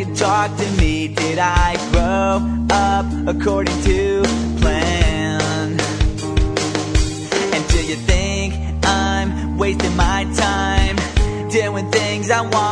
And talk to me. Did I grow up according to plan? And do you think I'm wasting my time doing things I wanna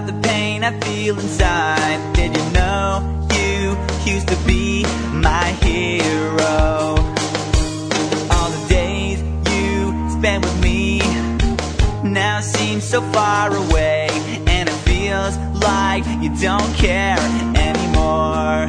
The pain I feel inside. Did you know you used to be my hero? All the days you spent with me now seem so far away, and it feels like you don't care anymore.